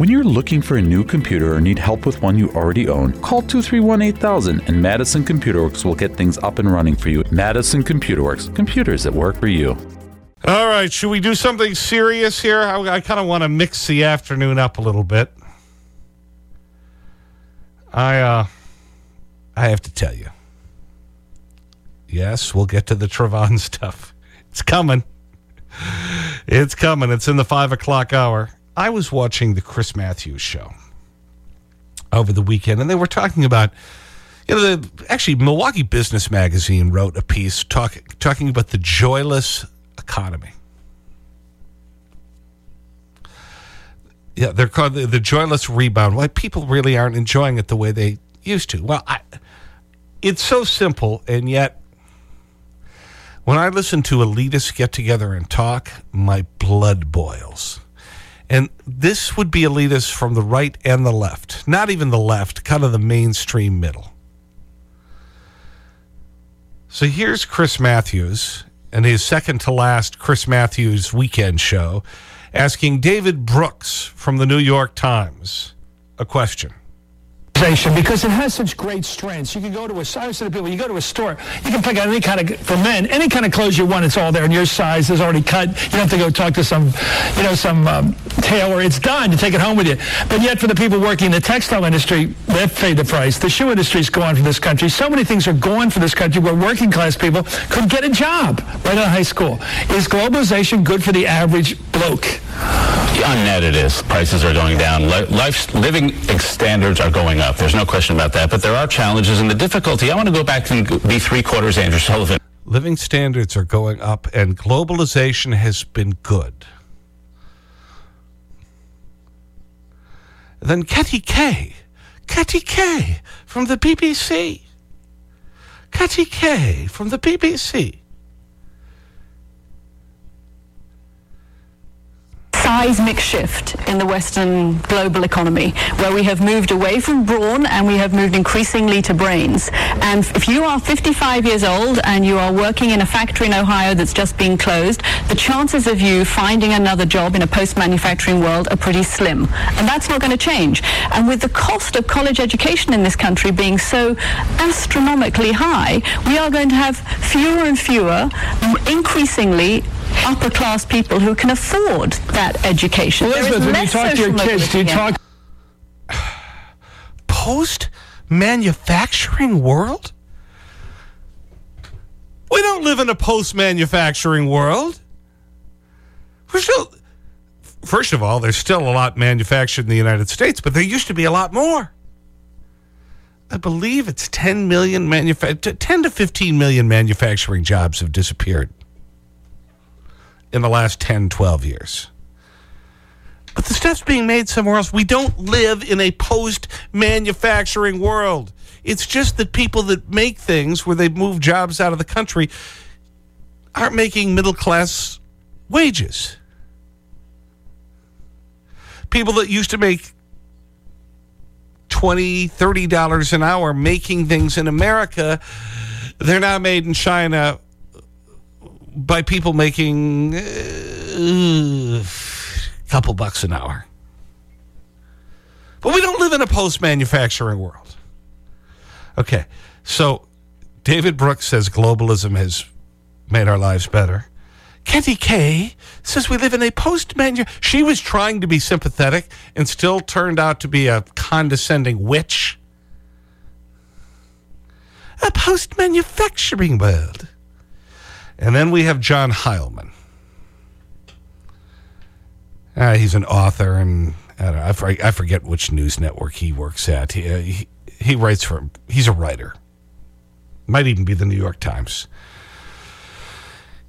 When you're looking for a new computer or need help with one you already own, call 231 8000 and Madison Computer Works will get things up and running for you. Madison Computer Works, computers that work for you. All right, should we do something serious here? I, I kind of want to mix the afternoon up a little bit. I, uh, I have to tell you. Yes, we'll get to the Trayvon stuff. It's coming. It's coming. It's in the five o'clock hour. I was watching the Chris Matthews show over the weekend, and they were talking about, you know, the, actually, Milwaukee Business Magazine wrote a piece talk, talking about the joyless economy. Yeah, they're called the, the joyless rebound. Why people really aren't enjoying it the way they used to. Well, I, it's so simple, and yet when I listen to elitists get together and talk, my blood boils. And this would be elitists from the right and the left. Not even the left, kind of the mainstream middle. So here's Chris Matthews and his second to last Chris Matthews weekend show asking David Brooks from the New York Times a question because it has such great strengths. You can go to a a, I to people, you go to a store, you can pick out any kind of, for men, any kind of clothes you want, it's all there in your size, is already cut. You don't have to go talk to some, you know, some um, tailor. It's done. You take it home with you. But yet for the people working in the textile industry, they've paid the price. The shoe industry is gone for this country. So many things are gone for this country where working class people could get a job right out of high school. Is globalization good for the average bloke? On net, it is. Prices are going down. Life, living standards are going up. There's no question about that. But there are challenges and the difficulty. I want to go back to be three quarters Andrew Sullivan. Living standards are going up, and globalization has been good. Then Katty Kay. Katty Kay from the BBC. Katty Kay from the BBC. Seismic shift in the Western global economy, where we have moved away from brawn and we have moved increasingly to brains. And if you are 55 years old and you are working in a factory in Ohio that's just been closed, the chances of you finding another job in a post-manufacturing world are pretty slim. And that's not going to change. And with the cost of college education in this country being so astronomically high, we are going to have fewer and fewer, increasingly upper class people who can afford that education. Well, Elizabeth, when you talk to your kids, do you talk post manufacturing world? We don't live in a post manufacturing world. We're still, first of all, there's still a lot manufactured in the United States, but there used to be a lot more. I believe it's 10 million manufa 10 to 15 million manufacturing jobs have disappeared in the last 10, 12 years. But the stuff's being made somewhere else. We don't live in a post-manufacturing world. It's just that people that make things where they move jobs out of the country aren't making middle-class wages. People that used to make $20, $30 an hour making things in America, they're now made in China by people making a uh, couple bucks an hour. But we don't live in a post-manufacturing world. Okay, so David Brooks says globalism has made our lives better. Katty Kay says we live in a post-manu... She was trying to be sympathetic and still turned out to be a condescending witch. A post-manufacturing world. And then we have John Heilemann. Uh, he's an author, and I, know, I, forget, which news network he works at. He, uh, he, he writes for, he's a writer. Might even be the New York Times.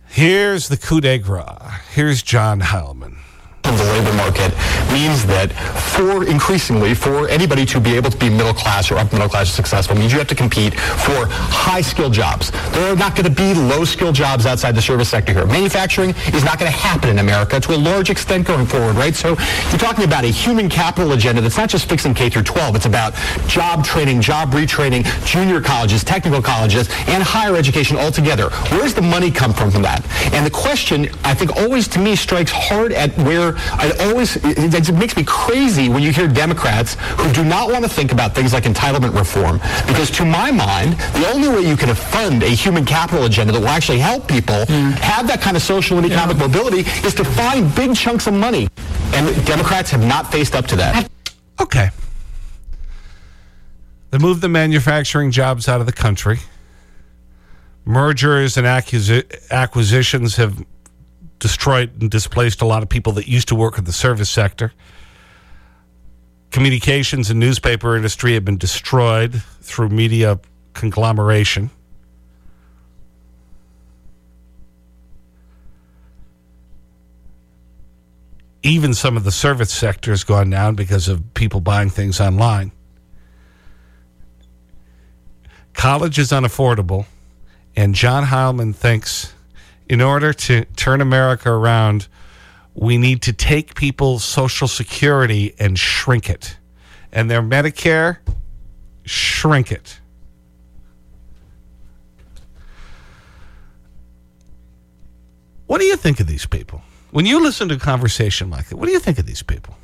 Here's the coup de grace. Here's John Heilemann of the labor market means that for increasingly for anybody to be able to be middle class or upper middle class successful means you have to compete for high skilled jobs. There are not going to be low skilled jobs outside the service sector here. Manufacturing is not going to happen in America to a large extent going forward, right? So you're talking about a human capital agenda that's not just fixing K through 12. It's about job training, job retraining, junior colleges, technical colleges, and higher education altogether. Where's the money come from from that? And the question, I think, always to me strikes hard at where I always, it, it makes me crazy when you hear Democrats who do not want to think about things like entitlement reform. Because to my mind, the only way you can fund a human capital agenda that will actually help people have that kind of social and economic mobility is to find big chunks of money. And Democrats have not faced up to that. Okay. They moved the manufacturing jobs out of the country. Mergers and acquisitions have destroyed and displaced a lot of people that used to work in the service sector. Communications and newspaper industry have been destroyed through media conglomeration. Even some of the service sector has gone down because of people buying things online. College is unaffordable, and John Heilemann thinks in order to turn America around, we need to take people's Social Security and shrink it. And their Medicare, shrink it. What do you think of these people? When you listen to a conversation like that, what do you think of these people?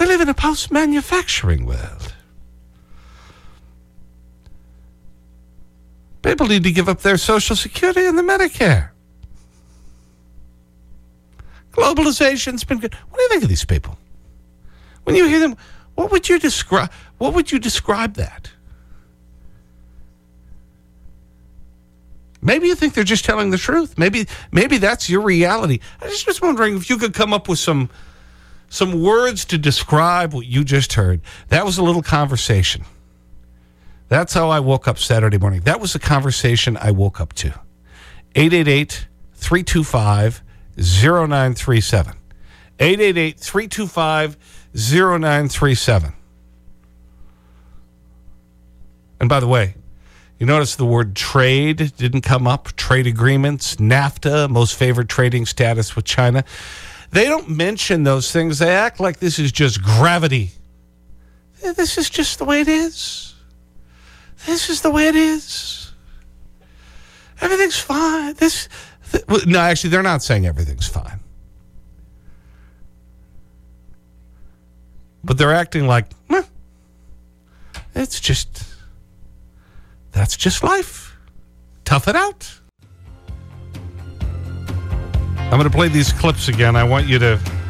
We live in a post-manufacturing world. People need to give up their Social Security and the Medicare. Globalization's been good. What do you think of these people? When you hear them, what would you describe, what would you describe that? Maybe you think they're just telling the truth. Maybe, maybe that's your reality. I just was wondering if you could come up with some, some words to describe what you just heard. That was a little conversation. That's how I woke up Saturday morning. That was the conversation I woke up to. 888 325 0937. 888 325 0937. And by the way, you notice the word trade didn't come up. Trade agreements, NAFTA, most favored trading status with China. They don't mention those things. They act like this is just gravity. This is just the way it is. This is the way it is. Everything's fine. This, th no, actually, they're not saying everything's fine. But they're acting like, it's just, that's just life. Tough it out. I'm going to play these clips again. I want you to.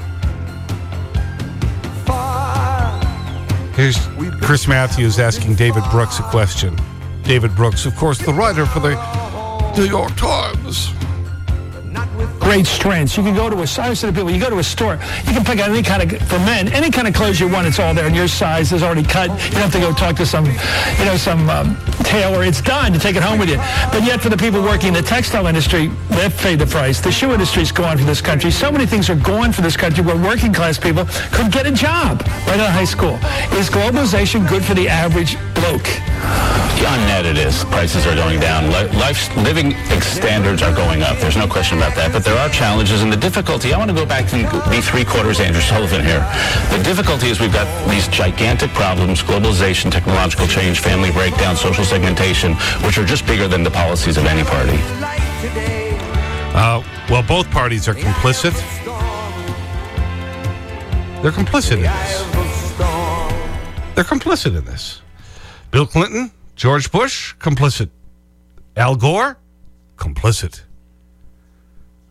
Here's Chris Matthews asking David Brooks a question. David Brooks, of course, the writer for the New York Times. Great strengths. You can go to a, always say to people, you go to a store, you can pick out any kind of, for men, any kind of clothes you want, it's all there. And your size is already cut. You don't have to go talk to some, you know, some um, tailor. It's done to take it home with you. But yet for the people working in the textile industry, they've paid the price. The shoe industry's gone for this country. So many things are gone for this country where working class people could get a job right out of high school. Is globalization good for the average bloke? On net, it is. Prices are going down. Li- Life, living standards are going up. There's no question about that. But there are challenges, and the difficulty. I want to go back to the three quarters Andrew Sullivan here. The difficulty is we've got these gigantic problems: globalization, technological change, family breakdown, social segmentation, which are just bigger than the policies of any party. Uh, well, both parties are complicit. They're complicit in this. They're complicit in this. Bill Clinton, George Bush, complicit. Al Gore, complicit.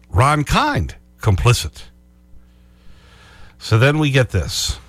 Ron Kind, complicit. So then we get this.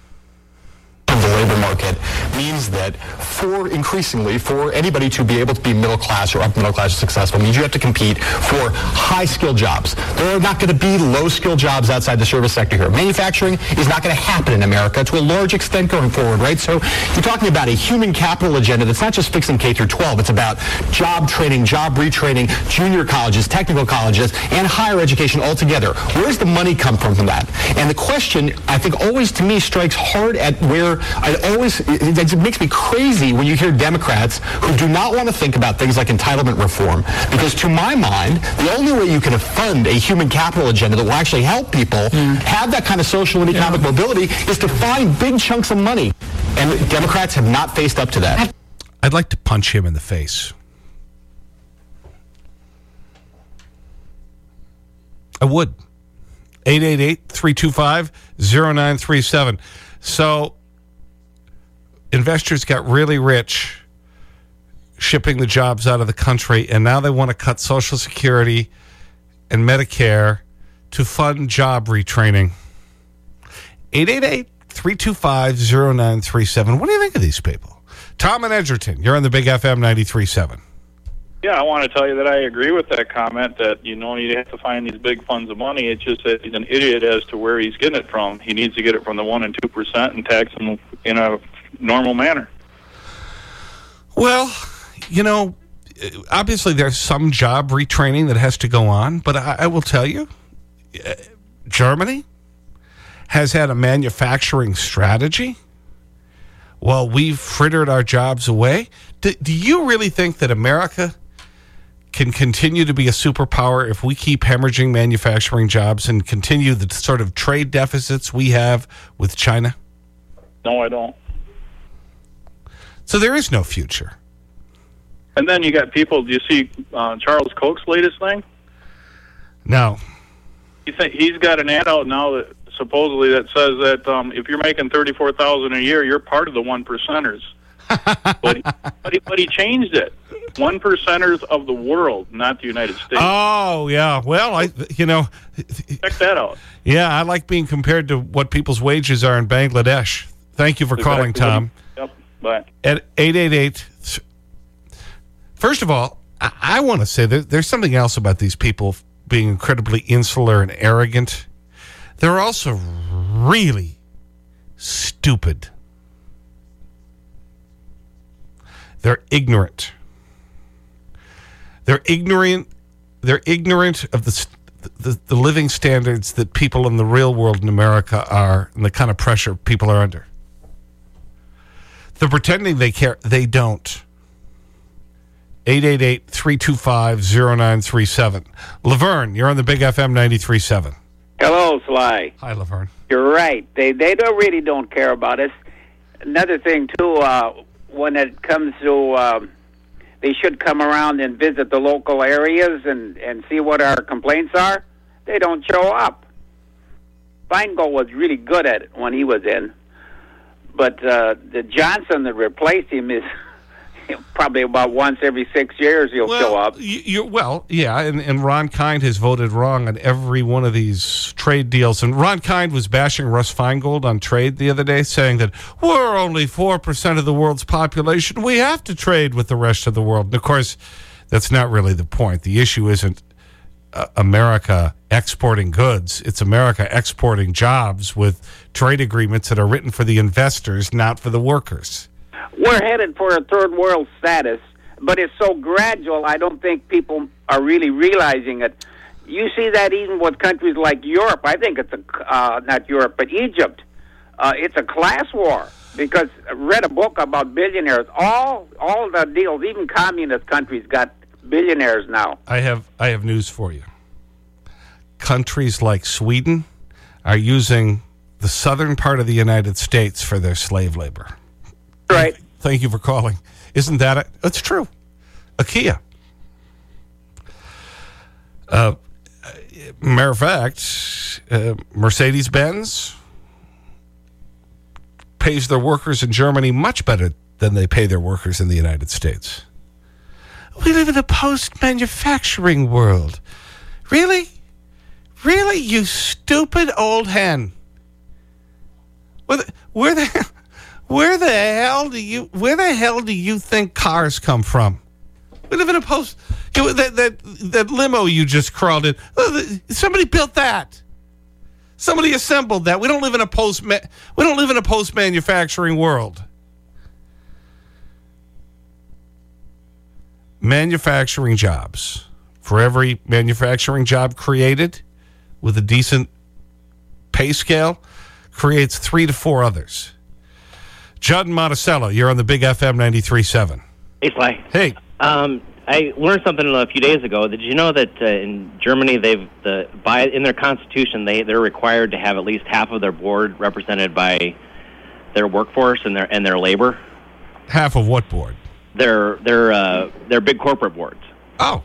the labor market means that for increasingly for anybody to be able to be middle class or up middle class successful means you have to compete for high skilled jobs. There are not going to be low skilled jobs outside the service sector here. Manufacturing is not going to happen in America to a large extent going forward, right? So you're talking about a human capital agenda that's not just fixing K through 12. It's about job training, job retraining, junior colleges, technical colleges, and higher education altogether. Where's the money come from from that? And the question, I think, always to me strikes hard at where I always, it, it makes me crazy when you hear Democrats who do not want to think about things like entitlement reform. Because to my mind, the only way you can fund a human capital agenda that will actually help people have that kind of social and economic mobility is to find big chunks of money. And Democrats have not faced up to that. I'd like to punch him in the face. I would. 888-325-0937. So investors got really rich shipping the jobs out of the country, and now they want to cut Social Security and Medicare to fund job retraining. 888-325-0937. What do you think of these people? Tom and Edgerton, you're on the Big FM 93.7. Yeah, I want to tell you that I agree with that comment that you know you have to find these big funds of money. It's just that he's an idiot as to where he's getting it from. He needs to get it from the one and two percent and tax them in a normal manner. Well, you know, obviously there's some job retraining that has to go on, but I, I will tell you, uh, Germany has had a manufacturing strategy while we've frittered our jobs away. Do, do you really think that America can continue to be a superpower if we keep hemorrhaging manufacturing jobs and continue the sort of trade deficits we have with China? No, I don't. So there is no future. And then you got people. Do you see uh, Charles Koch's latest thing? No. He think he's got an ad out now that supposedly that says that um, if you're making thirty four thousand a year, you're part of the one percenters. but, he, but, he, but he changed it. One percenters of the world, not the United States. Oh, yeah. Well, I, you know, Check that out. yeah, I like being compared to what people's wages are in Bangladesh. Thank you for calling, Exactly Tom. Bye. At 888. First of all, I, I want to say that there's something else about these people being incredibly insular and arrogant. They're also really stupid. They're ignorant. They're ignorant. They're ignorant of the, the, the living standards that people in the real world in America are and the kind of pressure people are under. They're pretending they care. They don't. 888-325-0937. Laverne, you're on the Big FM 93.7. Hello, Sly. Hi, Laverne. You're right. They they don't really don't care about us. Another thing too, uh, when it comes to, um, they should come around and visit the local areas and and see what our complaints are. They don't show up. Feingold was really good at it when he was in, but uh, the Johnson that replaced him is probably about once every six years he'll show up. You, well, yeah, and, and Ron Kind has voted wrong on every one of these trade deals. And Ron Kind was bashing Russ Feingold on trade the other day, saying that we're only 4% of the world's population. We have to trade with the rest of the world. And of course, that's not really the point. The issue isn't America exporting goods. It's America exporting jobs with trade agreements that are written for the investors, not for the workers. we're headed for a third world status, but it's so gradual. I don't think people are really realizing it. You see that even with countries like Europe. I think it's a uh, not Europe, but Egypt. Uh, it's a class war because I read a book about billionaires. All all the deals, even communist countries, got billionaires now. I have, I have news for you. Countries like Sweden are using the southern part of the United States for their slave labor. Right. Thank you for calling. Isn't that it? It's true. IKEA. Uh, matter of fact, uh, Mercedes Benz pays their workers in Germany much better than they pay their workers in the United States. We live in a post manufacturing world. Really? Really, you stupid old hen? Where the, where the, where the hell do you, where the hell do you think cars come from? We live in a post, that, that, that limo you just crawled in, uh, somebody built that. Somebody assembled that. We don't live in a post, we don't live in a post manufacturing world. Manufacturing jobs. For every manufacturing job created with a decent pay scale, creates three to four others. Judd Monticello, you're on the Big FM 93.7. Hey, Sly. Hey. Um, I learned something a few days ago. Did you know that uh, in Germany, they've the by in their constitution they they're required to have at least half of their board represented by their workforce and their and their labor. Half of what board? Their their uh, their big corporate boards. Oh.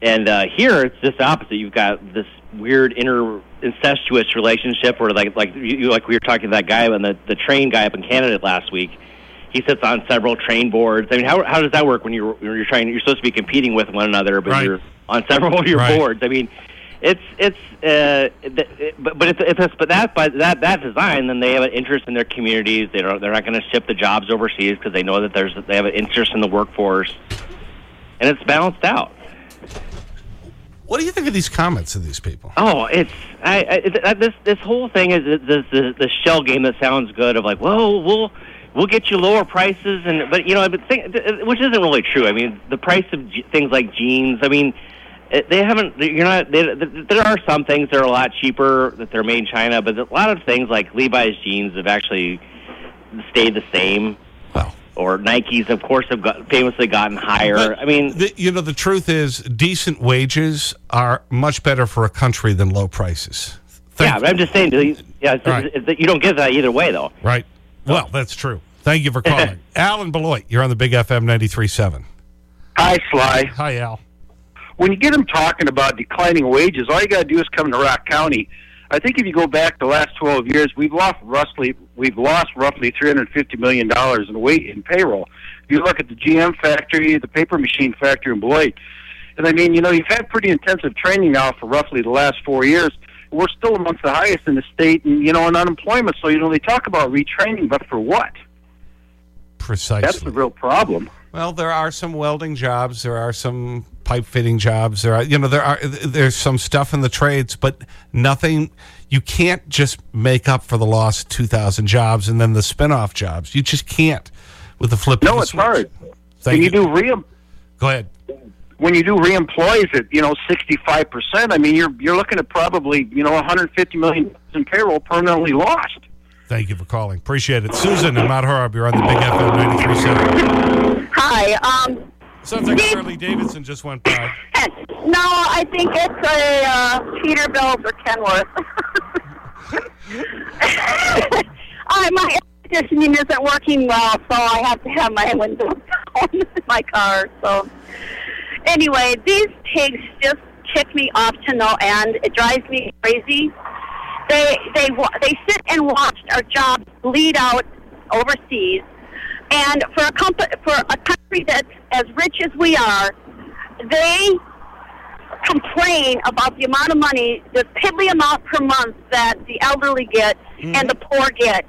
And uh, here it's just the opposite. You've got this weird inter incestuous relationship where, like, like you, like we were talking to that guy and the the train guy up in Canada last week. He sits on several train boards. I mean, how how does that work when you're when you're trying? You're supposed to be competing with one another, but Right. you're on several of your Right. boards. I mean, it's it's uh, it, but but it's, it's but that by that that design, then they have an interest in their communities. They don't they're not going to ship the jobs overseas because they know that there's they have an interest in the workforce, and it's balanced out. What do you think of these comments of these people? Oh, it's I, I this this whole thing is this the the shell game that sounds good of like, well, we'll we'll get you lower prices and but you know, but think, which isn't really true. I mean, the price of things like jeans. I mean, they haven't. You're not. They, there are some things that are a lot cheaper that they're made in China, but a lot of things like Levi's jeans have actually stayed the same. Well, Or Nikes, of course, have got, famously gotten higher. But I mean, the, you know, the truth is, decent wages are much better for a country than low prices. yeah, but I'm just saying. Yeah, it's, Right. it's- you don't get that either way, though. Right. Well, that's true. Thank you for calling. Alan Beloit, you're on the Big FM 93.7. Hi, Sly. Hi, Al. When you get them talking about declining wages, all you got to do is come to Rock County. I think if you go back the last 12 years, we've lost roughly we've lost roughly 350 million dollars in weight in payroll. If you look at the GM factory, the paper machine factory in Beloit, and I mean, you know, you've had pretty intensive training now for roughly the last four years. We're still amongst the highest in the state, and you know, in unemployment. So you know, they talk about retraining, but for what? Precisely. That's the real problem. Well, there are some welding jobs. There are some pipe fitting jobs. There are, you know, there are, there's some stuff in the trades, but nothing, you can't just make up for the lost 2,000 jobs and then the spin-off jobs. You just can't with the flip No, the it's switch. hard. Thank when you do re Go ahead. when you do reemploys at you know sixty five percent, I mean you're you're looking at probably you know 150 million in payroll permanently lost. Thank you for calling. Appreciate it. Susan in Mount Horeb, you're on the Big FM 93.7. Hi. Um, Sounds like Harley Davidson just went by. no, I think it's a uh, Peterbilt or Kenworth. I, my air conditioning isn't working well, so I have to have my windows down in my car. So, anyway, these pigs just tick me off to no end. It drives me crazy. They they they sit and watch our jobs bleed out overseas, and for a comp- for a country that's as rich as we are, they complain about the amount of money, the piddly amount per month that the elderly get and the poor get.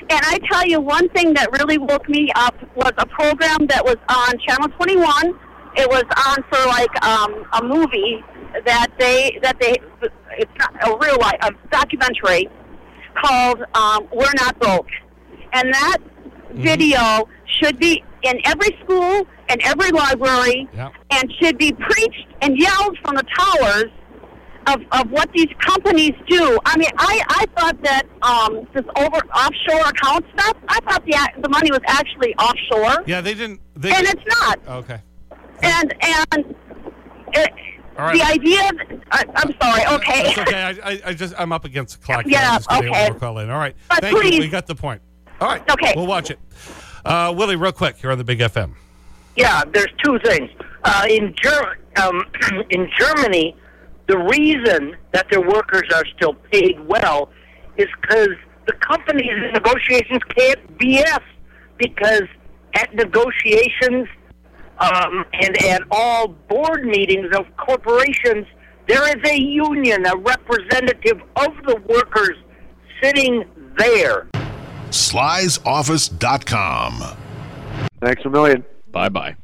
And I tell you, one thing that really woke me up was a program that was on Channel 21. It was on for like um, a movie that they that they it's not a real life a documentary called um, "We're Not Broke," and that video should be in every school and every library Yep. and should be preached and yelled from the towers of, of what these companies do. I mean, I, I thought that um, this over offshore account stuff. I thought the the money was actually offshore, Yeah, they didn't. They, and it's not. Okay. And and All right. the idea. I, I'm sorry. Okay. That's okay. I, I, I just, I'm up against the clock. here. Yeah, I'm just gonna okay. Call in. All right. But Thank you. We got the point. All right. Okay. We'll watch it. Uh, Willie, real quick. You're on the Big FM. Yeah, there's two things. Uh, in Ger- um, in Germany, the reason that their workers are still paid well is because the companies in negotiations can't BS because at negotiations um, and at all board meetings of corporations, there is a union, a representative of the workers sitting there. Sly'sOffice.com. Thanks a million. Bye bye.